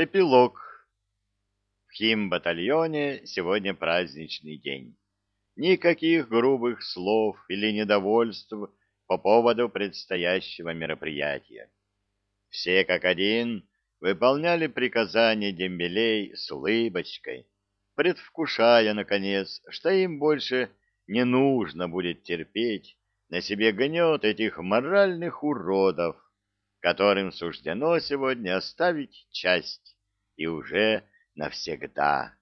Эпилог. В химбатальоне сегодня праздничный день. Никаких грубых слов или недовольств по поводу предстоящего мероприятия. Все как один выполняли приказания дембелей с улыбочкой, предвкушая, наконец, что им больше не нужно будет терпеть на себе гнет этих моральных уродов, которым суждено сегодня оставить часть и уже навсегда.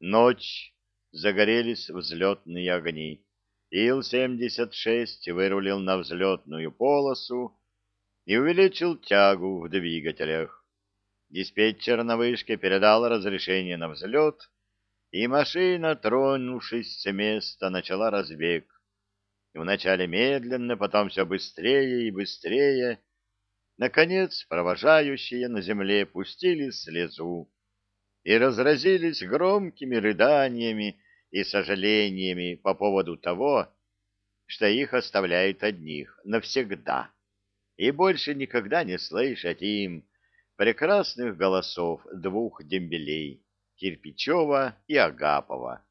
Ночь, загорелись взлетные огни. Ил-76 вырулил на взлетную полосу и увеличил тягу в двигателях. Диспетчер на вышке передал разрешение на взлет, и машина, тронувшись с места, начала разбег. Вначале медленно, потом все быстрее и быстрее, Наконец провожающие на земле пустили слезу и разразились громкими рыданиями и сожалениями по поводу того, что их оставляют одних навсегда, и больше никогда не слышать им прекрасных голосов двух дембелей Кирпичева и Агапова.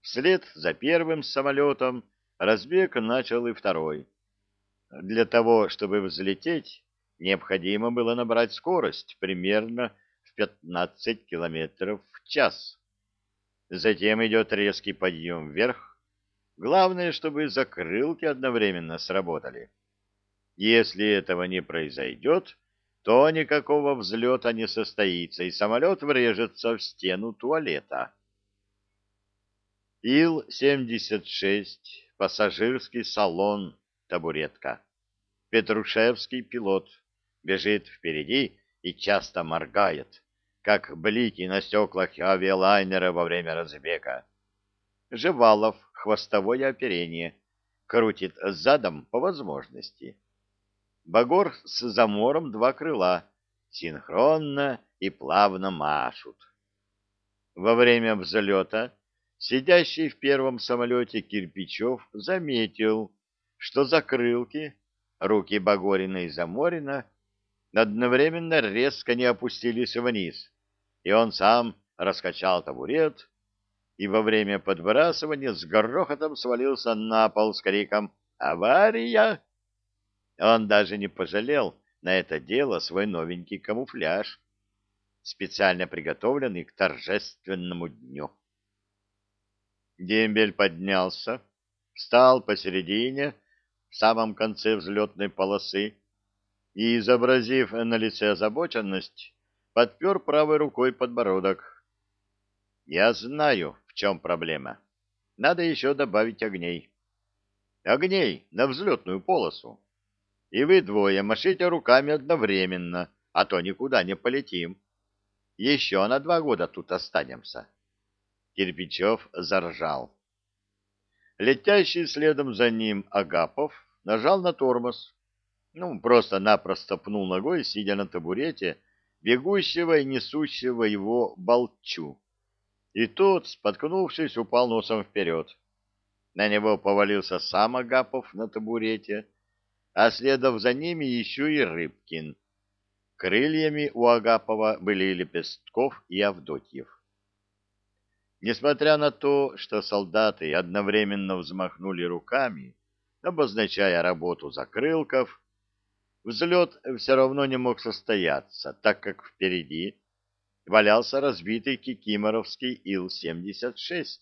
Вслед за первым самолетом разбег начал и второй — для того, чтобы взлететь, необходимо было набрать скорость примерно в 15 километров в час. Затем идет резкий подъем вверх. Главное, чтобы закрылки одновременно сработали. Если этого не произойдет, то никакого взлета не состоится, и самолет врежется в стену туалета. Ил-76, пассажирский салон, табуретка. Петрушевский пилот бежит впереди и часто моргает, как блики на стеклах авиалайнера во время разбега. Жевалов хвостовое оперение крутит задом по возможности. Багор с замором два крыла синхронно и плавно машут. Во время взлета сидящий в первом самолете Кирпичев заметил, что закрылки, руки Багорина и Заморина, одновременно резко не опустились вниз, и он сам раскачал табурет и во время подбрасывания с грохотом свалился на пол с криком «Авария!». Он даже не пожалел на это дело свой новенький камуфляж, специально приготовленный к торжественному дню. Дембель поднялся, встал посередине, в самом конце взлетной полосы и, изобразив на лице озабоченность, подпер правой рукой подбородок. «Я знаю, в чем проблема. Надо еще добавить огней. Огней на взлетную полосу. И вы двое машите руками одновременно, а то никуда не полетим. Еще на два года тут останемся». Кирпичев заржал. Летящий следом за ним Агапов нажал на тормоз. Ну, просто-напросто пнул ногой, сидя на табурете, бегущего и несущего его болчу. И тот, споткнувшись, упал носом вперед. На него повалился сам Агапов на табурете, а следом за ними еще и Рыбкин. Крыльями у Агапова были Лепестков и Авдотьев. Несмотря на то, что солдаты одновременно взмахнули руками, обозначая работу закрылков, взлет все равно не мог состояться, так как впереди валялся разбитый кикиморовский Ил-76.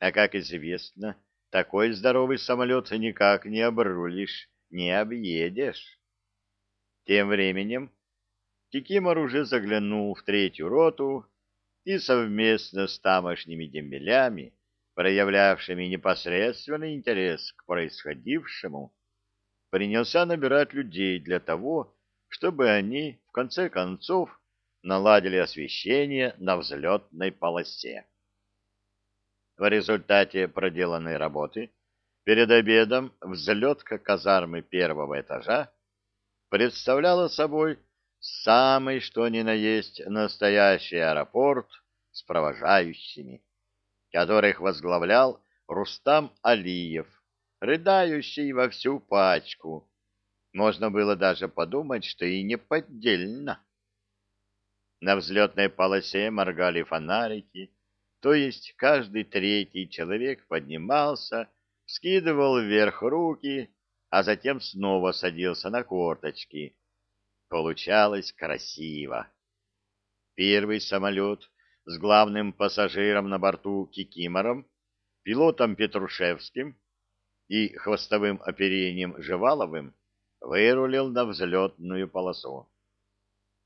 А как известно, такой здоровый самолет никак не обрулишь, не объедешь. Тем временем Кикимор уже заглянул в третью роту и совместно с тамошними дембелями, проявлявшими непосредственный интерес к происходившему, принялся набирать людей для того, чтобы они, в конце концов, наладили освещение на взлетной полосе. В результате проделанной работы перед обедом взлетка казармы первого этажа представляла собой самый что ни на есть настоящий аэропорт с провожающими, которых возглавлял Рустам Алиев, рыдающий во всю пачку. Можно было даже подумать, что и не поддельно. На взлетной полосе моргали фонарики, то есть каждый третий человек поднимался, скидывал вверх руки, а затем снова садился на корточки. Получалось красиво. Первый самолет с главным пассажиром на борту Кикимором, пилотом Петрушевским и хвостовым оперением Жеваловым вырулил на взлетную полосу.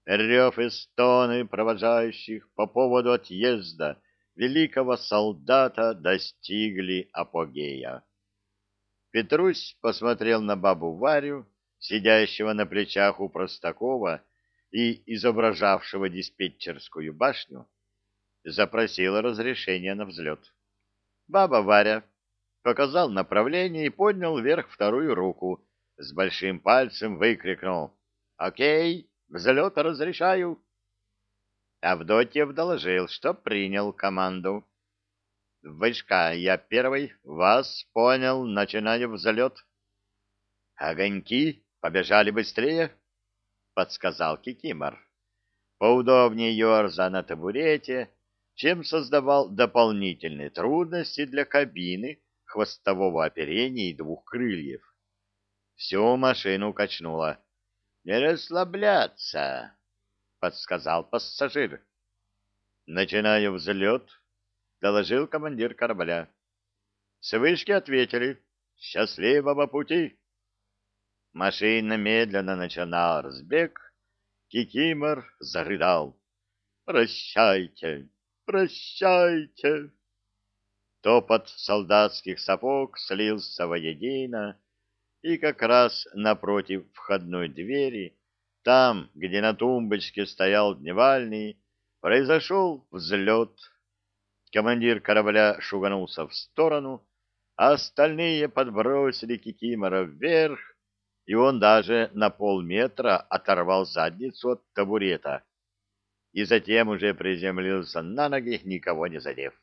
Рев и стоны провожающих по поводу отъезда великого солдата достигли апогея. Петрусь посмотрел на бабу Варю, сидящего на плечах у Простакова и изображавшего диспетчерскую башню, запросил разрешение на взлет. Баба Варя показал направление и поднял вверх вторую руку, с большим пальцем выкрикнул «Окей, взлет разрешаю!» Авдотьев доложил, что принял команду. «Вышка, я первый, вас понял, начинаю взлет». «Огоньки побежали быстрее», — подсказал Кикимор. Поудобнее ерза на табурете, чем создавал дополнительные трудности для кабины, хвостового оперения и двух крыльев. Всю машину качнуло. «Не расслабляться», — подсказал пассажир. «Начинаю взлет», — доложил командир корабля. С вышки ответили «Счастливого пути!» Машина медленно начинала разбег. Кикимор зарыдал. «Прощайте! Прощайте!» Топот солдатских сапог слился воедино, и как раз напротив входной двери, там, где на тумбочке стоял дневальный, произошел взлет. Командир корабля шуганулся в сторону, а остальные подбросили Кикимора вверх, и он даже на полметра оторвал задницу от табурета и затем уже приземлился на ноги, никого не задев.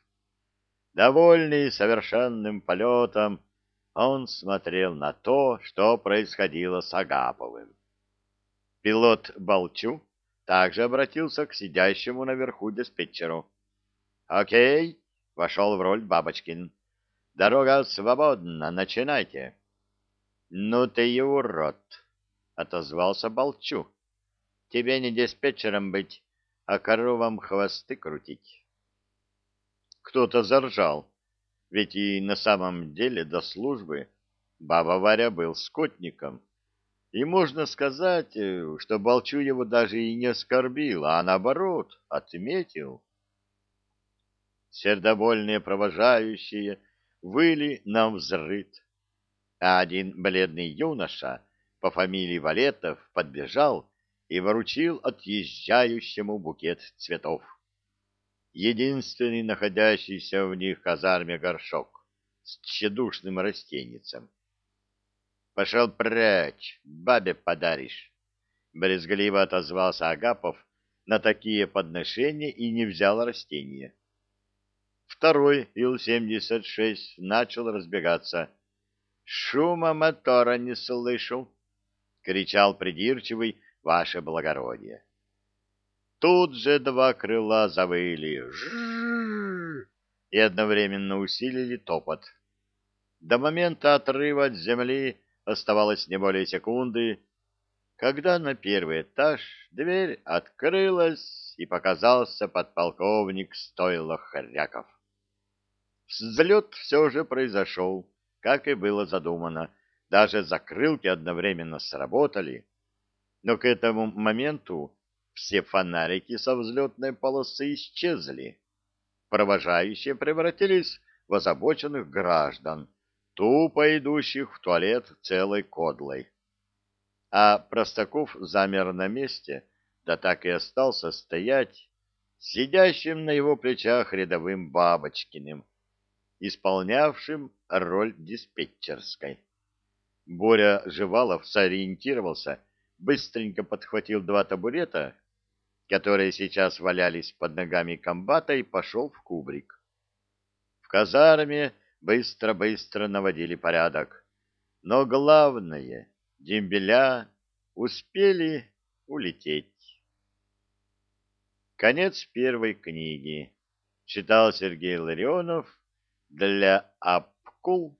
Довольный совершенным полетом, он смотрел на то, что происходило с Агаповым. Пилот Балчу также обратился к сидящему наверху диспетчеру. «Окей», — вошел в роль Бабочкин. «Дорога свободна, начинайте». «Ну ты и урод», — отозвался Балчу. «Тебе не диспетчером быть, а коровам хвосты крутить». Кто-то заржал, ведь и на самом деле до службы баба Варя был скотником. И можно сказать, э, что Балчу его даже и не оскорбил, а наоборот, отметил. Сердобольные провожающие выли нам взрыт, а один бледный юноша по фамилии Валетов подбежал и вручил отъезжающему букет цветов единственный находящийся в них казарме горшок с тщедушным растенницем. «Пошел прячь, бабе подаришь!» Брезгливо отозвался Агапов на такие подношения и не взял растения. Второй Ил-76 начал разбегаться. «Шума мотора не слышу!» — кричал придирчивый «Ваше благородие!» Тут же два крыла завыли и одновременно усилили топот. До момента отрыва от земли оставалось не более секунды, когда на первый этаж дверь открылась и показался подполковник Стойло. Взлет все же произошел, как и было задумано. Даже закрылки одновременно сработали. Но к этому моменту все фонарики со взлетной полосы исчезли. Провожающие превратились в озабоченных граждан, тупо идущих в туалет целой кодлой. А Простаков замер на месте, да так и остался стоять, сидящим на его плечах рядовым Бабочкиным, исполнявшим роль диспетчерской. Боря Живалов сориентировался, быстренько подхватил два табурета, которые сейчас валялись под ногами комбата, и пошел в кубрик. В казарме быстро-быстро наводили порядок. Но главное, дембеля успели улететь. Конец первой книги. Читал Сергей Ларионов для apkul.ru